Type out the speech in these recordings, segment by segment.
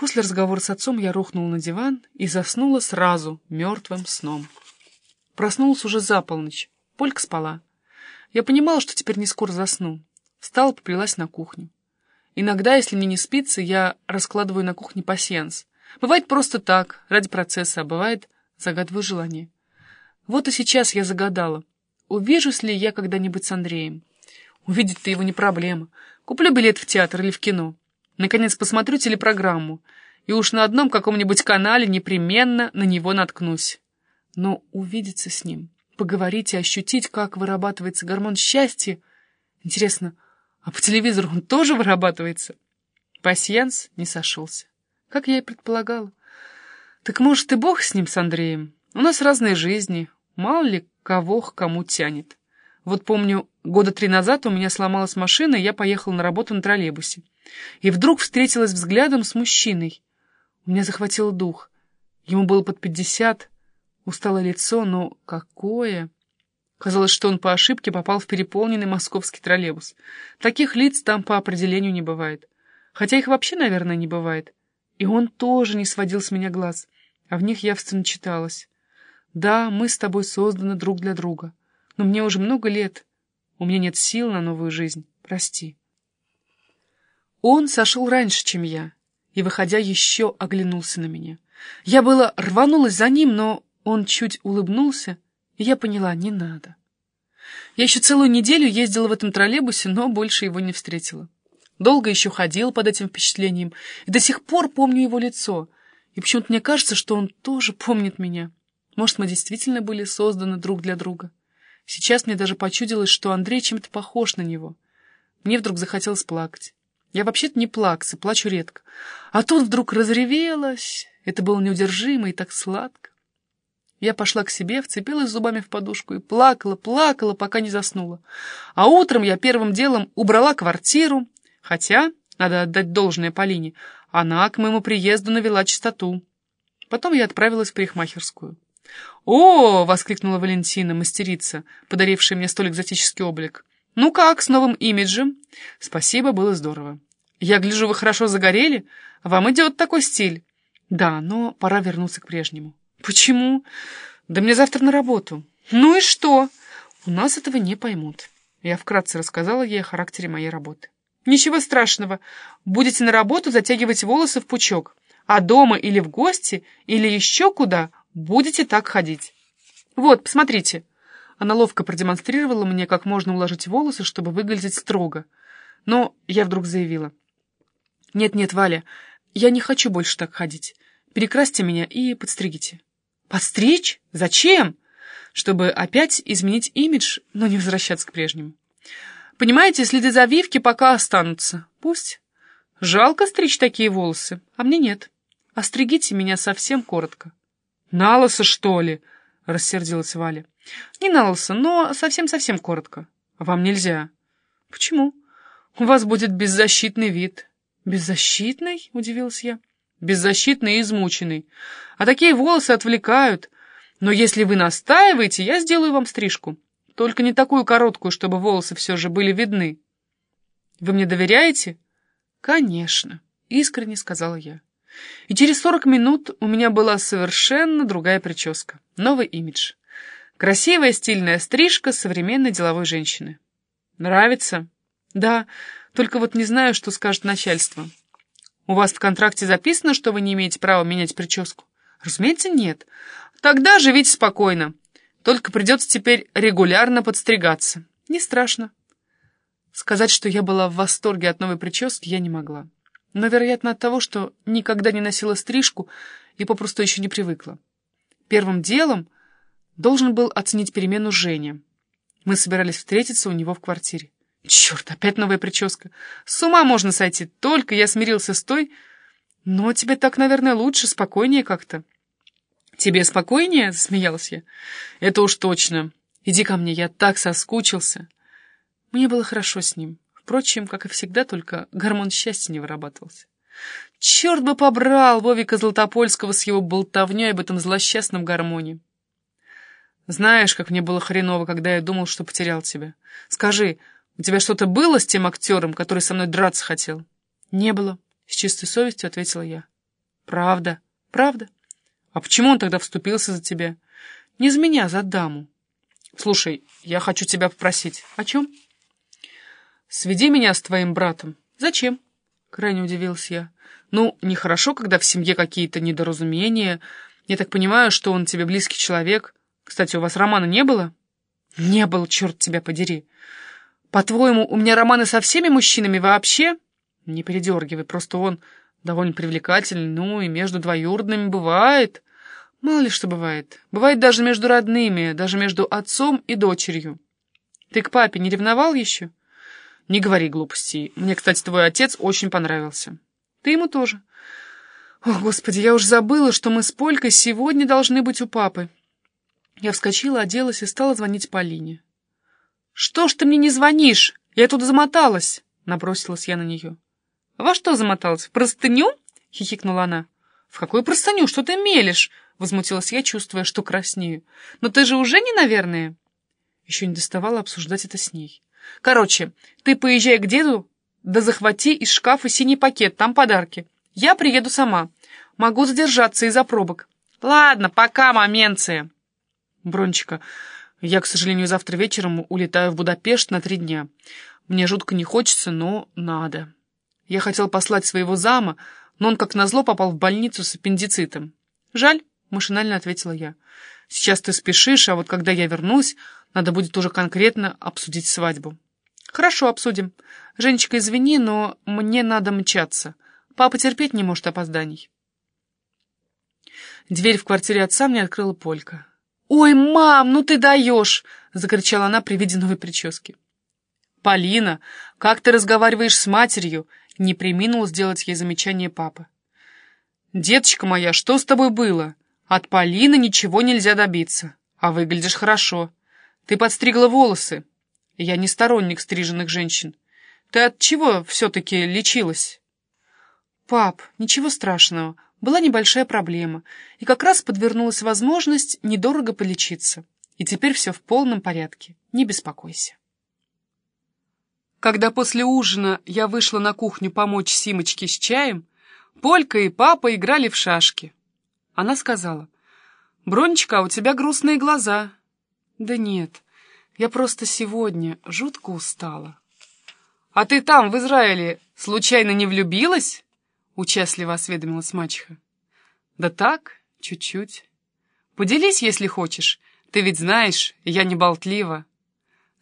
После разговора с отцом я рухнула на диван и заснула сразу, мертвым сном. Проснулась уже за полночь. Полька спала. Я понимала, что теперь не скоро засну. Встала, поплелась на кухню. Иногда, если мне не спится, я раскладываю на кухне пасьянс. Бывает просто так, ради процесса, а бывает загадываю желание. Вот и сейчас я загадала. Увижусь ли я когда-нибудь с Андреем? Увидеть-то его не проблема. Куплю билет в театр или в кино. Наконец посмотрю телепрограмму. И уж на одном каком-нибудь канале непременно на него наткнусь. Но увидеться с ним, поговорить и ощутить, как вырабатывается гормон счастья... Интересно, а по телевизору он тоже вырабатывается? Пасьянс не сошелся. Как я и предполагала. Так может и бог с ним, с Андреем? У нас разные жизни. Мало ли кого к кому тянет. Вот помню, года три назад у меня сломалась машина, и я поехала на работу на троллейбусе. И вдруг встретилась взглядом с мужчиной. У меня захватило дух. Ему было под пятьдесят, усталое лицо, но какое... Казалось, что он по ошибке попал в переполненный московский троллейбус. Таких лиц там по определению не бывает. Хотя их вообще, наверное, не бывает. И он тоже не сводил с меня глаз, а в них явственно читалось. Да, мы с тобой созданы друг для друга, но мне уже много лет. У меня нет сил на новую жизнь. Прости. Он сошел раньше, чем я, и, выходя, еще оглянулся на меня. Я было рванулась за ним, но он чуть улыбнулся, и я поняла, не надо. Я еще целую неделю ездила в этом троллейбусе, но больше его не встретила. Долго еще ходила под этим впечатлением, и до сих пор помню его лицо. И почему-то мне кажется, что он тоже помнит меня. Может, мы действительно были созданы друг для друга. Сейчас мне даже почудилось, что Андрей чем-то похож на него. Мне вдруг захотелось плакать. Я вообще-то не плакса, плачу редко. А тут вдруг разревелась. Это было неудержимо и так сладко. Я пошла к себе, вцепилась зубами в подушку и плакала, плакала, пока не заснула. А утром я первым делом убрала квартиру, хотя, надо отдать должное Полине, она к моему приезду навела чистоту. Потом я отправилась в парикмахерскую. «О!» — воскликнула Валентина, мастерица, подарившая мне столь экзотический облик. «Ну как, с новым имиджем?» «Спасибо, было здорово». «Я гляжу, вы хорошо загорели. Вам идет такой стиль». «Да, но пора вернуться к прежнему». «Почему?» «Да мне завтра на работу». «Ну и что?» «У нас этого не поймут». Я вкратце рассказала ей о характере моей работы. «Ничего страшного. Будете на работу затягивать волосы в пучок, а дома или в гости, или еще куда будете так ходить. Вот, посмотрите». Она ловко продемонстрировала мне, как можно уложить волосы, чтобы выглядеть строго. Но я вдруг заявила. «Нет-нет, Валя, я не хочу больше так ходить. Перекрасьте меня и подстригите». Подстричь? Зачем? Чтобы опять изменить имидж, но не возвращаться к прежнему. Понимаете, следы завивки пока останутся. Пусть. Жалко стричь такие волосы, а мне нет. Остригите меня совсем коротко. На лысо, что ли? Рассердилась Валя. Не на лысо, но совсем-совсем коротко. Вам нельзя. Почему? У вас будет беззащитный вид. Беззащитный? Удивилась я беззащитный и измученный. А такие волосы отвлекают. Но если вы настаиваете, я сделаю вам стрижку. Только не такую короткую, чтобы волосы все же были видны. Вы мне доверяете? Конечно, искренне сказала я. И через сорок минут у меня была совершенно другая прическа. Новый имидж. Красивая стильная стрижка современной деловой женщины. Нравится? Да, только вот не знаю, что скажет начальство. У вас в контракте записано, что вы не имеете права менять прическу? Разумеется, нет. Тогда живите спокойно. Только придется теперь регулярно подстригаться. Не страшно. Сказать, что я была в восторге от новой прически, я не могла. Но, вероятно, от того, что никогда не носила стрижку и попросту еще не привыкла. Первым делом должен был оценить перемену Женя. Мы собирались встретиться у него в квартире. Черт, опять новая прическа. С ума можно сойти, только я смирился с той... Но тебе так, наверное, лучше, спокойнее как-то. Тебе спокойнее? — засмеялась я. Это уж точно. Иди ко мне, я так соскучился. Мне было хорошо с ним. Впрочем, как и всегда, только гормон счастья не вырабатывался. Черт бы побрал Вовика Златопольского с его болтовней об этом злосчастном гормоне. Знаешь, как мне было хреново, когда я думал, что потерял тебя. Скажи, у тебя что-то было с тем актером, который со мной драться хотел? Не было, с чистой совестью ответила я. Правда. Правда. А почему он тогда вступился за тебя? Не за меня, за даму. Слушай, я хочу тебя попросить. О чем? Сведи меня с твоим братом. Зачем? Крайне удивился я. Ну, нехорошо, когда в семье какие-то недоразумения. Я так понимаю, что он тебе близкий человек. Кстати, у вас романа не было? Не было, черт тебя подери. По-твоему, у меня романы со всеми мужчинами вообще? Не передергивай, просто он довольно привлекательный, ну и между двоюродными бывает. Мало ли что бывает. Бывает даже между родными, даже между отцом и дочерью. Ты к папе не ревновал еще? Не говори глупостей. Мне, кстати, твой отец очень понравился. Ты ему тоже. О, Господи, я уж забыла, что мы с Полькой сегодня должны быть у папы. Я вскочила, оделась и стала звонить Полине. «Что ж ты мне не звонишь? Я тут замоталась!» Набросилась я на нее. «Во что замоталась? В простыню?» — хихикнула она. «В какую простыню? Что ты мелешь?» — возмутилась я, чувствуя, что краснею. «Но ты же уже не, наверное?» Еще не доставала обсуждать это с ней. «Короче, ты поезжай к деду, да захвати из шкафа синий пакет, там подарки. Я приеду сама. Могу задержаться из-за пробок. Ладно, пока, моменция!» «Брончика, я, к сожалению, завтра вечером улетаю в Будапешт на три дня. Мне жутко не хочется, но надо». Я хотел послать своего зама, но он, как назло, попал в больницу с аппендицитом. «Жаль», — машинально ответила я. «Сейчас ты спешишь, а вот когда я вернусь, надо будет уже конкретно обсудить свадьбу». «Хорошо, обсудим. Женечка, извини, но мне надо мчаться. Папа терпеть не может опозданий». Дверь в квартире отца мне открыла Полька. «Ой, мам, ну ты даешь!» — закричала она при виде новой прически. «Полина, как ты разговариваешь с матерью? Не приминул сделать ей замечание папа. «Деточка моя, что с тобой было? От Полины ничего нельзя добиться. А выглядишь хорошо. Ты подстригла волосы. Я не сторонник стриженных женщин. Ты от чего все-таки лечилась?» «Пап, ничего страшного. Была небольшая проблема. И как раз подвернулась возможность недорого полечиться. И теперь все в полном порядке. Не беспокойся». Когда после ужина я вышла на кухню помочь Симочке с чаем, Полька и папа играли в шашки. Она сказала, «Бронечка, у тебя грустные глаза». «Да нет, я просто сегодня жутко устала». «А ты там, в Израиле, случайно не влюбилась?» — участливо осведомилась мачеха. «Да так, чуть-чуть. Поделись, если хочешь. Ты ведь знаешь, я не болтлива».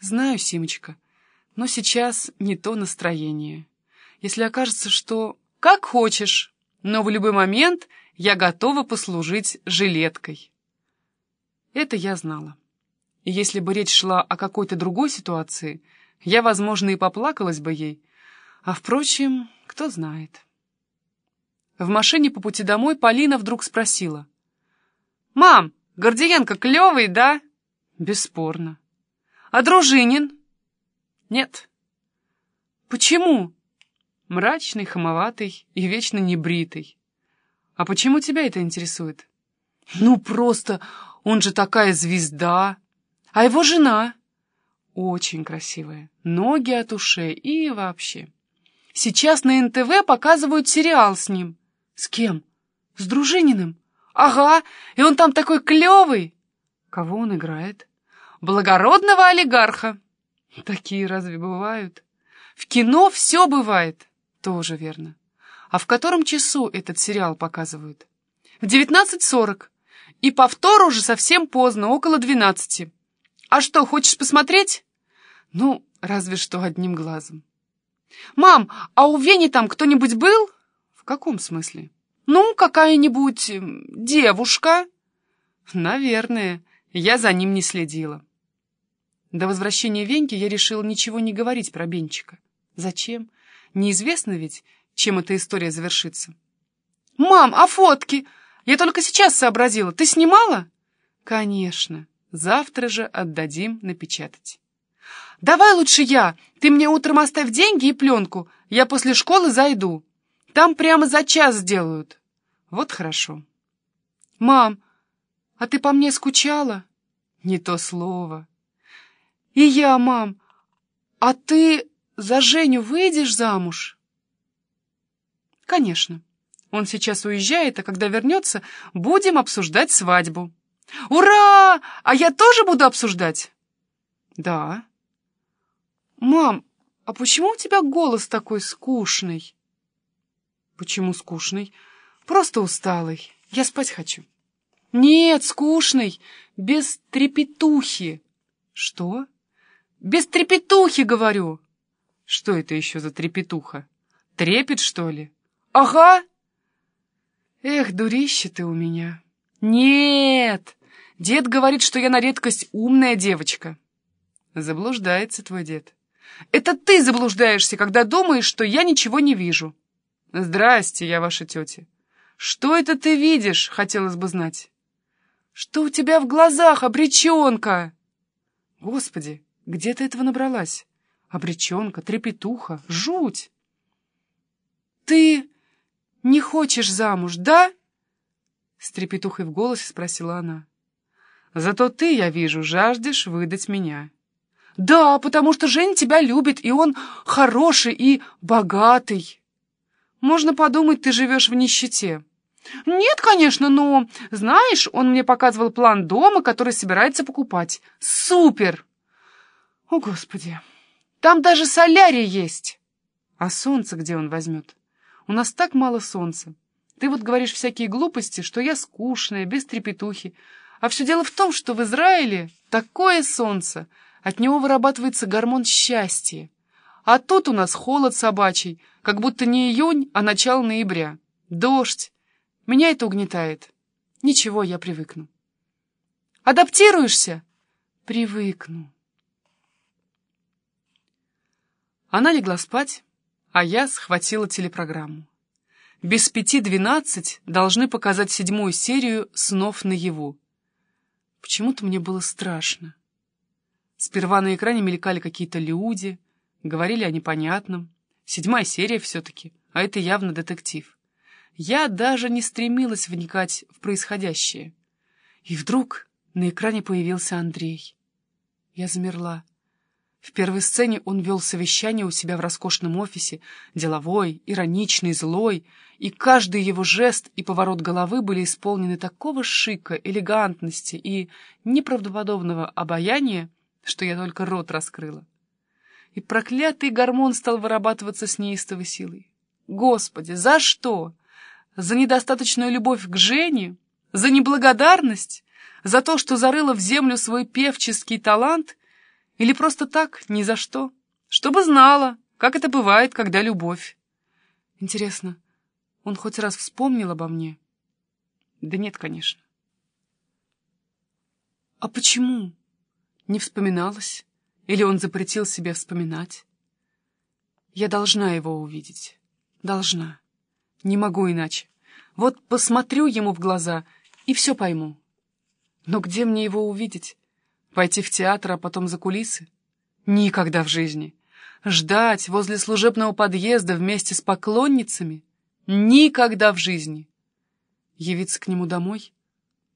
«Знаю, Симочка». Но сейчас не то настроение. Если окажется, что как хочешь, но в любой момент я готова послужить жилеткой. Это я знала. И если бы речь шла о какой-то другой ситуации, я, возможно, и поплакалась бы ей. А, впрочем, кто знает. В машине по пути домой Полина вдруг спросила. «Мам, Гордиенко клевый, да?» «Бесспорно». «А Дружинин?» Нет. Почему? Мрачный, хамоватый и вечно небритый. А почему тебя это интересует? Ну, просто он же такая звезда. А его жена? Очень красивая. Ноги от ушей и вообще. Сейчас на НТВ показывают сериал с ним. С кем? С Дружининым. Ага, и он там такой клевый. Кого он играет? Благородного олигарха. Такие разве бывают? В кино все бывает. Тоже верно. А в котором часу этот сериал показывают? В 19.40. И повтор уже совсем поздно, около 12. А что, хочешь посмотреть? Ну, разве что одним глазом. «Мам, а у Вени там кто-нибудь был?» «В каком смысле?» «Ну, какая-нибудь девушка?» «Наверное. Я за ним не следила». До возвращения Веньки я решила ничего не говорить про Бенчика. Зачем? Неизвестно ведь, чем эта история завершится. «Мам, а фотки? Я только сейчас сообразила. Ты снимала?» «Конечно. Завтра же отдадим напечатать». «Давай лучше я. Ты мне утром оставь деньги и пленку. Я после школы зайду. Там прямо за час сделают». «Вот хорошо». «Мам, а ты по мне скучала?» «Не то слово». «И я, мам. А ты за Женю выйдешь замуж?» «Конечно. Он сейчас уезжает, а когда вернется, будем обсуждать свадьбу. Ура! А я тоже буду обсуждать? Да. Мам, а почему у тебя голос такой скучный? Почему скучный? Просто усталый. Я спать хочу. Нет, скучный, без трепетухи. Что? Без трепетухи, говорю. Что это еще за трепетуха? Трепет, что ли? Ага. Эх, дурище ты у меня. Нет, дед говорит, что я на редкость умная девочка. Заблуждается твой дед. Это ты заблуждаешься, когда думаешь, что я ничего не вижу. Здрасте, я ваша тетя. Что это ты видишь, хотелось бы знать. Что у тебя в глазах, обреченка? Господи, где ты этого набралась? Обреченка, трепетуха, жуть. Ты не хочешь замуж, да? С трепетухой в голосе спросила она. Зато ты, я вижу, жаждешь выдать меня. Да, потому что Жень тебя любит, и он хороший и богатый. Можно подумать, ты живешь в нищете. Нет, конечно, но, знаешь, он мне показывал план дома, который собирается покупать. Супер! О, Господи! Там даже солярий есть! А солнце где он возьмет? У нас так мало солнца. Ты вот говоришь всякие глупости, что я скучная, без трепетухи. А все дело в том, что в Израиле такое солнце, от него вырабатывается гормон счастья. А тут у нас холод собачий, как будто не июнь, а начало ноября. Дождь. Меня это угнетает. Ничего, я привыкну. Адаптируешься? Привыкну. Она легла спать, а я схватила телепрограмму. Без пяти двенадцать должны показать седьмую серию «Снов наяву». Почему-то мне было страшно. Сперва на экране мелькали какие-то люди, говорили о непонятном. Седьмая серия все-таки, а это явно детектив. Я даже не стремилась вникать в происходящее. И вдруг на экране появился Андрей. Я замерла. В первой сцене он вел совещание у себя в роскошном офисе, деловой, ироничный, злой, и каждый его жест и поворот головы были исполнены такого шика, элегантности и неправдоподобного обаяния, что я только рот раскрыла. И проклятый гормон стал вырабатываться с неистовой силой. Господи, за что? За недостаточную любовь к Жене? За неблагодарность? За то, что зарыла в землю свой певческий талант или просто так, ни за что? Чтобы знала, как это бывает, когда любовь. Интересно, он хоть раз вспомнил обо мне? Да нет, конечно. А почему? Не вспоминалась? Или он запретил себе вспоминать? Я должна его увидеть. Должна. Не могу иначе. Вот посмотрю ему в глаза и все пойму. Но где мне его увидеть? Пойти в театр, а потом за кулисы? Никогда в жизни. Ждать возле служебного подъезда вместе с поклонницами? Никогда в жизни. Явиться к нему домой?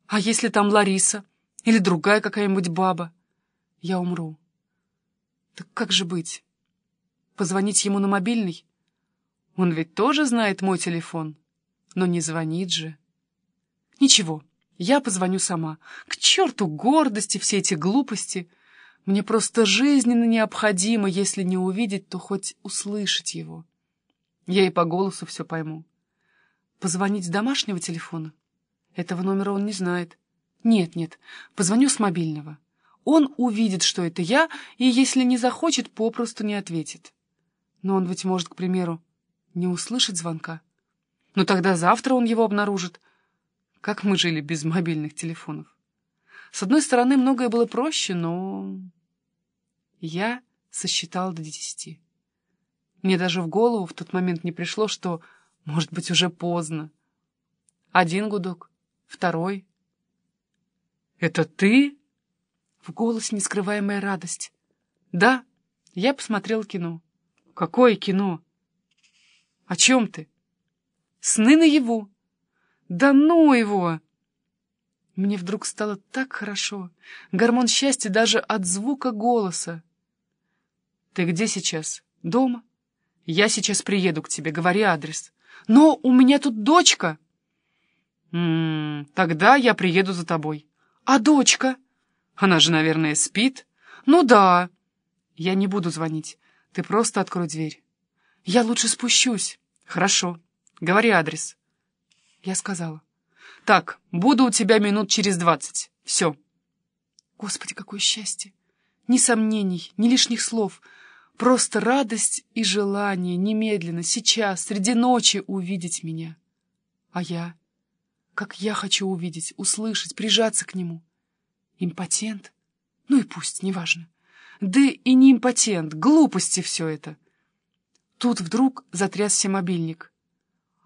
А если там Лариса? Или другая какая-нибудь баба? Я умру. Так как же быть? Позвонить ему на мобильный? Он ведь тоже знает мой телефон, но не звонит же. Ничего. Я позвоню сама. К черту гордости, все эти глупости. Мне просто жизненно необходимо, если не увидеть, то хоть услышать его. Я и по голосу все пойму. Позвонить с домашнего телефона? Этого номера он не знает. Нет, нет, позвоню с мобильного. Он увидит, что это я, и если не захочет, попросту не ответит. Но он ведь может, к примеру, не услышать звонка. Но тогда завтра он его обнаружит — как мы жили без мобильных телефонов. С одной стороны, многое было проще, но... Я сосчитал до десяти. Мне даже в голову в тот момент не пришло, что, может быть, уже поздно. Один гудок, второй. «Это ты?» В голос нескрываемая радость. «Да, я посмотрел кино». «Какое кино?» «О чем ты?» «Сны наяву». Да ну его! Мне вдруг стало так хорошо. Гормон счастья даже от звука голоса. Ты где сейчас? Дома? Я сейчас приеду к тебе, говори адрес. Но у меня тут дочка. М -м, тогда я приеду за тобой. А дочка? Она же, наверное, спит. Ну да. Я не буду звонить. Ты просто открой дверь. Я лучше спущусь. Хорошо. Говори адрес. Я сказала. Так, буду у тебя минут через двадцать. Все. Господи, какое счастье! Ни сомнений, ни лишних слов. Просто радость и желание немедленно, сейчас, среди ночи увидеть меня. А я? Как я хочу увидеть, услышать, прижаться к нему. Импотент? Ну и пусть, неважно. Да и не импотент, глупости все это. Тут вдруг затрясся мобильник.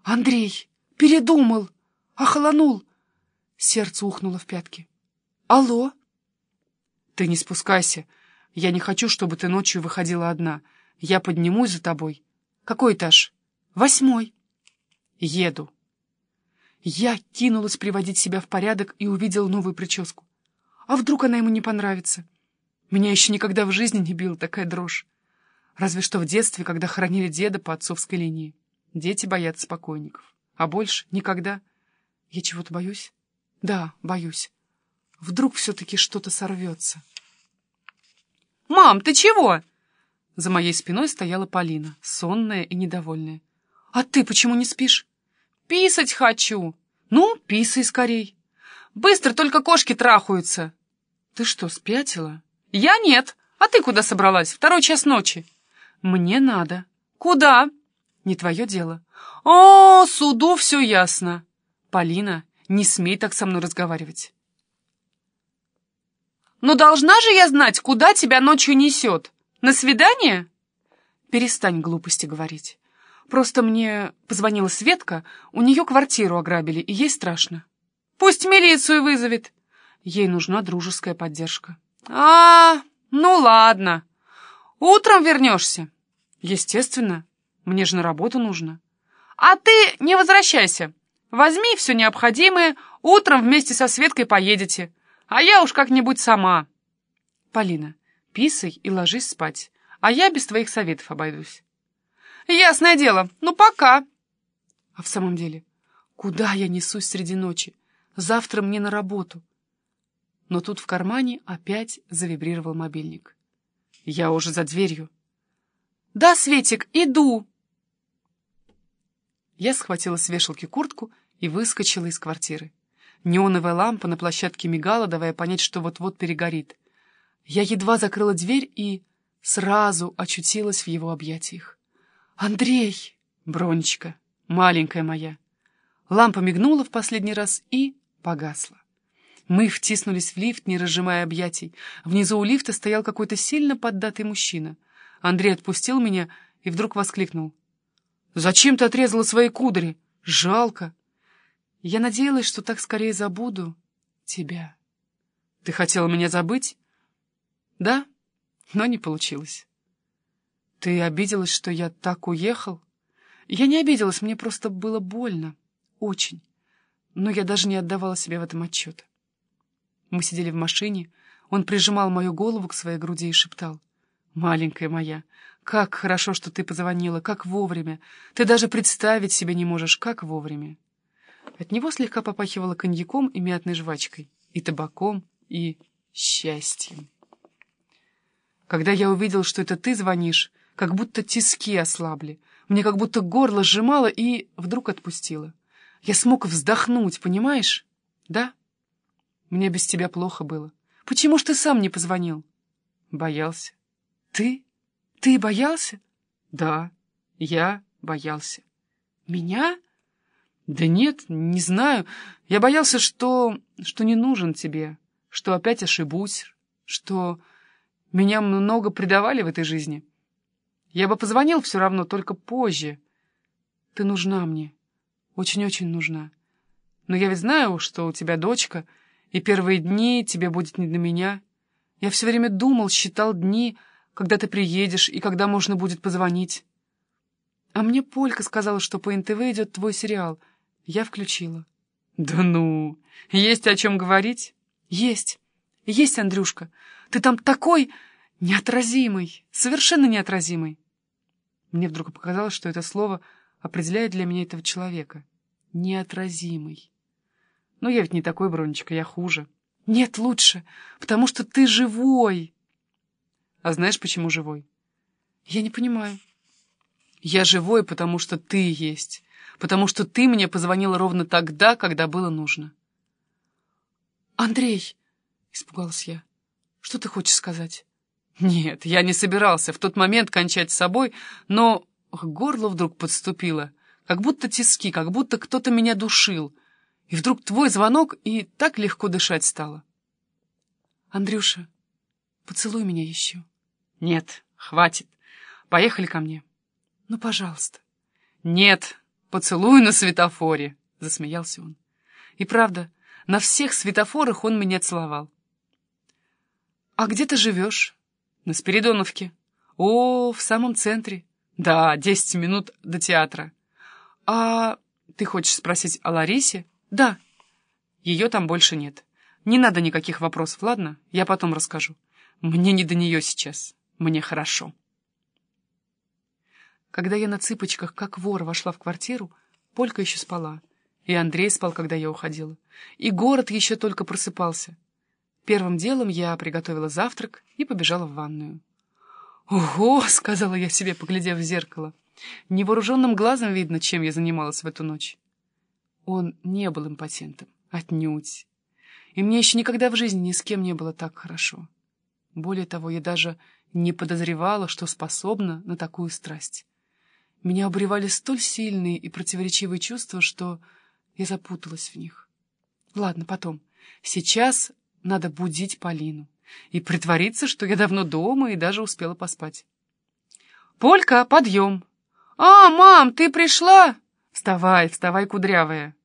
«Андрей! Передумал! Охолонул!» Сердце ухнуло в пятки. «Алло?» «Ты не спускайся. Я не хочу, чтобы ты ночью выходила одна. Я поднимусь за тобой. Какой этаж?» «Восьмой». «Еду». Я кинулась приводить себя в порядок и увидела новую прическу. А вдруг она ему не понравится? Меня еще никогда в жизни не била такая дрожь. Разве что в детстве, когда хоронили деда по отцовской линии. Дети боятся покойников. А больше никогда. Я чего-то боюсь? Да, боюсь. Вдруг все-таки что-то сорвется. «Мам, ты чего?» За моей спиной стояла Полина, сонная и недовольная. «А ты почему не спишь?» «Писать хочу!» «Ну, писай скорей!» «Быстро, только кошки трахаются!» «Ты что, спятила?» «Я нет! А ты куда собралась? Второй час ночи!» «Мне надо!» «Куда?» «Не твое дело!» «О, суду все ясно!» «Полина, не смей так со мной разговаривать!» «Но должна же я знать, куда тебя ночью несет? На свидание?» «Перестань глупости говорить. Просто мне позвонила Светка, у нее квартиру ограбили, и ей страшно. Пусть милицию вызовет. Ей нужна дружеская поддержка». «А, ну ладно. Утром вернешься?» «Естественно. Мне же на работу нужно». «А ты не возвращайся. Возьми все необходимое, утром вместе со Светкой поедете а я уж как-нибудь сама. Полина, писай и ложись спать, а я без твоих советов обойдусь. Ясное дело, ну пока. А в самом деле, куда я несусь среди ночи? Завтра мне на работу. Но тут в кармане опять завибрировал мобильник. Я уже за дверью. «Да, Светик, иду!» Я схватила с вешалки куртку и выскочила из квартиры. Неоновая лампа на площадке мигала, давая понять, что вот-вот перегорит. Я едва закрыла дверь и сразу очутилась в его объятиях. «Андрей!» «Бронечка, маленькая моя!» Лампа мигнула в последний раз и погасла. Мы втиснулись в лифт, не разжимая объятий. Внизу у лифта стоял какой-то сильно поддатый мужчина. Андрей отпустил меня и вдруг воскликнул. «Зачем ты отрезала свои кудри? Жалко!» Я надеялась, что так скорее забуду тебя. Ты хотела меня забыть? Да, но не получилось. Ты обиделась, что я так уехал? Я не обиделась, мне просто было больно. Очень. Но я даже не отдавала себе в этом отчета. Мы сидели в машине, он прижимал мою голову к своей груди и шептал. «Маленькая моя, как хорошо, что ты позвонила, как вовремя. Ты даже представить себе не можешь, как вовремя». От него слегка попахивало коньяком и мятной жвачкой, и табаком, и счастьем. Когда я увидел, что это ты звонишь, как будто тиски ослабли, мне как будто горло сжимало и вдруг отпустило. Я смог вздохнуть, понимаешь? Да? Мне без тебя плохо было. Почему ж ты сам не позвонил? Боялся. Ты? Ты боялся? Да, я боялся. Меня? «Да нет, не знаю. Я боялся, что... что не нужен тебе, что опять ошибусь, что меня много предавали в этой жизни. Я бы позвонил все равно, только позже. Ты нужна мне, очень-очень нужна. Но я ведь знаю, что у тебя дочка, и первые дни тебе будет не до меня. Я все время думал, считал дни, когда ты приедешь и когда можно будет позвонить. А мне Полька сказала, что по НТВ идет твой сериал — я включила. «Да ну! Есть о чем говорить?» «Есть! Есть, Андрюшка! Ты там такой неотразимый! Совершенно неотразимый!» Мне вдруг показалось, что это слово определяет для меня этого человека. Неотразимый. Но я ведь не такой, Бронечка, я хуже. Нет, лучше, потому что ты живой. А знаешь, почему живой? Я не понимаю. Я живой, потому что ты есть. Потому что ты мне позвонила ровно тогда, когда было нужно. Андрей, испугалась я, что ты хочешь сказать? Нет, я не собирался в тот момент кончать с собой, но к горлу вдруг подступило, как будто тиски, как будто кто-то меня душил. И вдруг твой звонок, и так легко дышать стало. Андрюша, поцелуй меня еще. Нет, хватит. Поехали ко мне. Ну, пожалуйста. Нет, поцелуй на светофоре, засмеялся он. И правда, на всех светофорах он меня целовал. А где ты живешь? На Спиридоновке. О, в самом центре. Да, десять минут до театра. А ты хочешь спросить о Ларисе? Да. Ее там больше нет. Не надо никаких вопросов, ладно? Я потом расскажу. Мне не до нее сейчас. Мне хорошо. Когда я на цыпочках, как вор, вошла в квартиру, Полька еще спала. И Андрей спал, когда я уходила. И город еще только просыпался. Первым делом я приготовила завтрак и побежала в ванную. «Ого!» — сказала я себе, поглядев в зеркало. Невооруженным глазом видно, чем я занималась в эту ночь. Он не был импотентом, отнюдь. И мне еще никогда в жизни ни с кем не было так хорошо. Более того, я даже не подозревала, что способна на такую страсть. Меня обревали столь сильные и противоречивые чувства, что я запуталась в них. Ладно, потом. Сейчас надо будить Полину и притвориться, что я давно дома и даже успела поспать. «Полька, подъем!» «А, мам, ты пришла?» «Вставай, вставай, кудрявая!»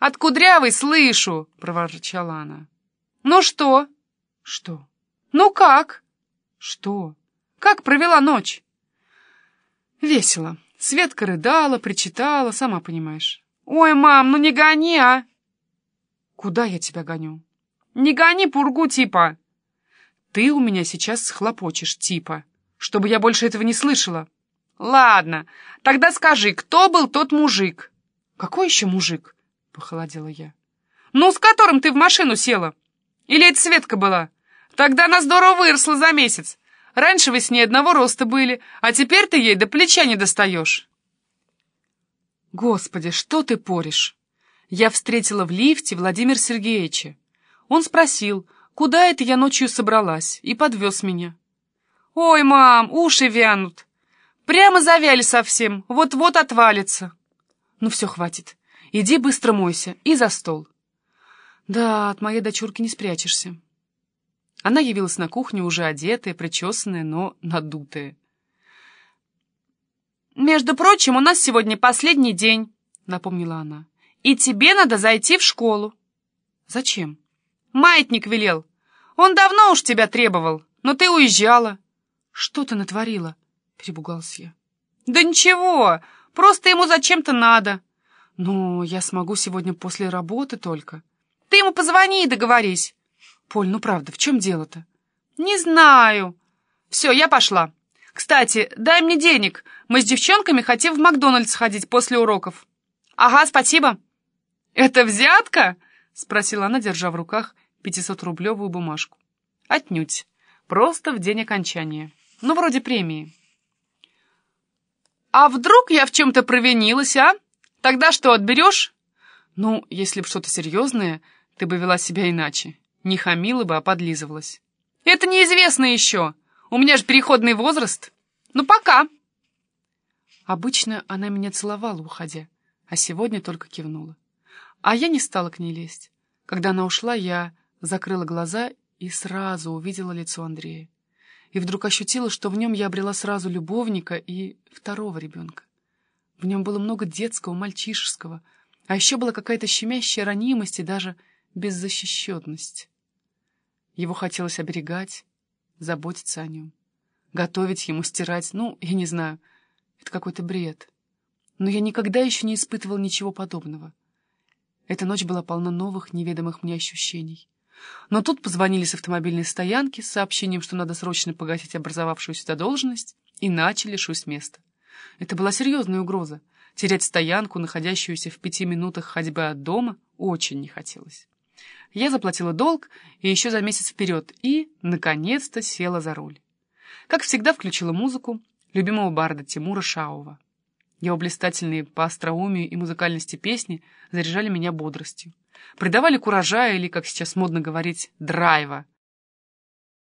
«От кудрявой слышу!» — проворчала она. «Ну что?» «Что?» «Ну как?» «Что?» «Как провела ночь?» «Весело. Светка рыдала, причитала, сама понимаешь». «Ой, мам, ну не гони, а!» «Куда я тебя гоню?» «Не гони пургу, типа!» «Ты у меня сейчас схлопочешь, типа, чтобы я больше этого не слышала». «Ладно, тогда скажи, кто был тот мужик?» «Какой еще мужик?» — похолодела я. «Ну, с которым ты в машину села. Или это Светка была? Тогда она здорово выросла за месяц. Раньше вы с ней одного роста были, а теперь ты ей до плеча не достаешь». «Господи, что ты поришь?» Я встретила в лифте Владимира Сергеевича. Он спросил, куда это я ночью собралась, и подвез меня. «Ой, мам, уши вянут. Прямо завяли совсем, вот-вот отвалится». «Ну все, хватит. Иди быстро мойся и за стол». «Да, от моей дочурки не спрячешься». Она явилась на кухню уже одетая, причесанная, но надутая. «Между прочим, у нас сегодня последний день», — напомнила она. «И тебе надо зайти в школу». «Зачем?» Маятник велел. Он давно уж тебя требовал, но ты уезжала. Что ты натворила? Перебугался я. Да ничего, просто ему зачем-то надо. Ну, я смогу сегодня после работы только. Ты ему позвони и договорись. Поль, ну правда, в чем дело-то? Не знаю. Все, я пошла. Кстати, дай мне денег. Мы с девчонками хотим в Макдональдс ходить после уроков. Ага, спасибо. Это взятка? Спросила она, держа в руках 500-рублевую бумажку. Отнюдь. Просто в день окончания. Ну, вроде премии. «А вдруг я в чем-то провинилась, а? Тогда что, отберешь?» «Ну, если б что-то серьезное, ты бы вела себя иначе. Не хамила бы, а подлизывалась». «Это неизвестно еще. У меня же переходный возраст. Ну, пока». Обычно она меня целовала, уходя, а сегодня только кивнула. А я не стала к ней лезть. Когда она ушла, я закрыла глаза и сразу увидела лицо Андрея. И вдруг ощутила, что в нем я обрела сразу любовника и второго ребенка. В нем было много детского, мальчишеского, а еще была какая-то щемящая ранимость и даже беззащищенность. Его хотелось оберегать, заботиться о нем, готовить ему, стирать, ну, я не знаю, это какой-то бред. Но я никогда еще не испытывал ничего подобного. Эта ночь была полна новых, неведомых мне ощущений. Но тут позвонили с автомобильной стоянки с сообщением, что надо срочно погасить образовавшуюся задолженность, и начали лишу с места. Это была серьезная угроза. Терять стоянку, находящуюся в пяти минутах ходьбы от дома, очень не хотелось. Я заплатила долг и еще за месяц вперед и, наконец-то, села за руль. Как всегда, включила музыку любимого барда Тимура Шаова. Его блистательные по остроумию и музыкальности песни заряжали меня бодростью. Придавали куража или, как сейчас модно говорить, драйва —